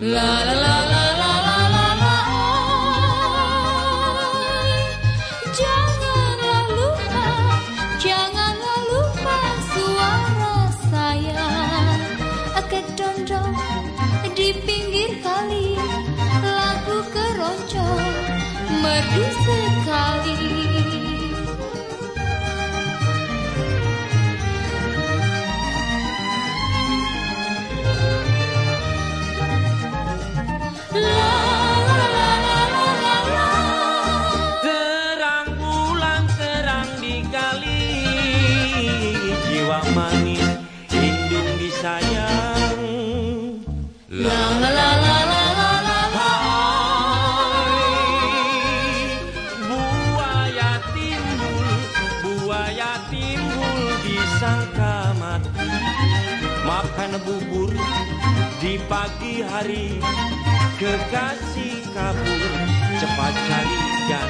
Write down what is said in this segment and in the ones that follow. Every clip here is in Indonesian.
la la la Jiwa manis indung disayang La la la la la la la la. Hai, Buaya timbul, buaya timbul disangka mati. Makan bubur di pagi hari Kekasih kabur. Cepat cari ganti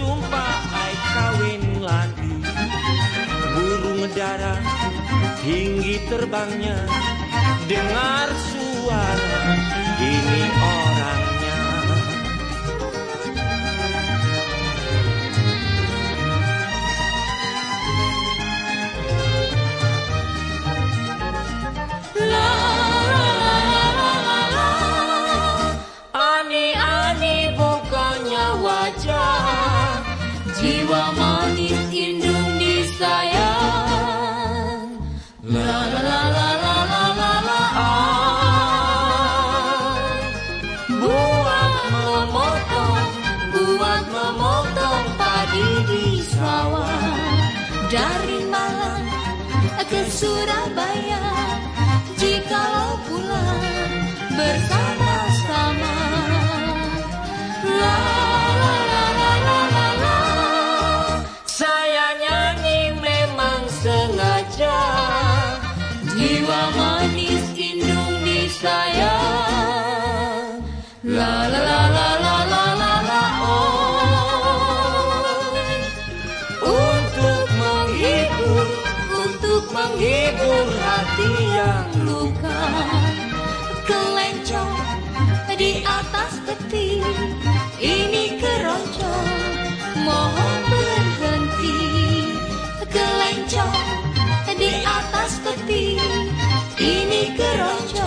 sumpah Ai kawin lagi. Burung darah tinggi terbangnya Dengar Buat memotong, buat memotong padi di sawah Dari Malang ke Surabaya Jikalau pulang bersama-sama 让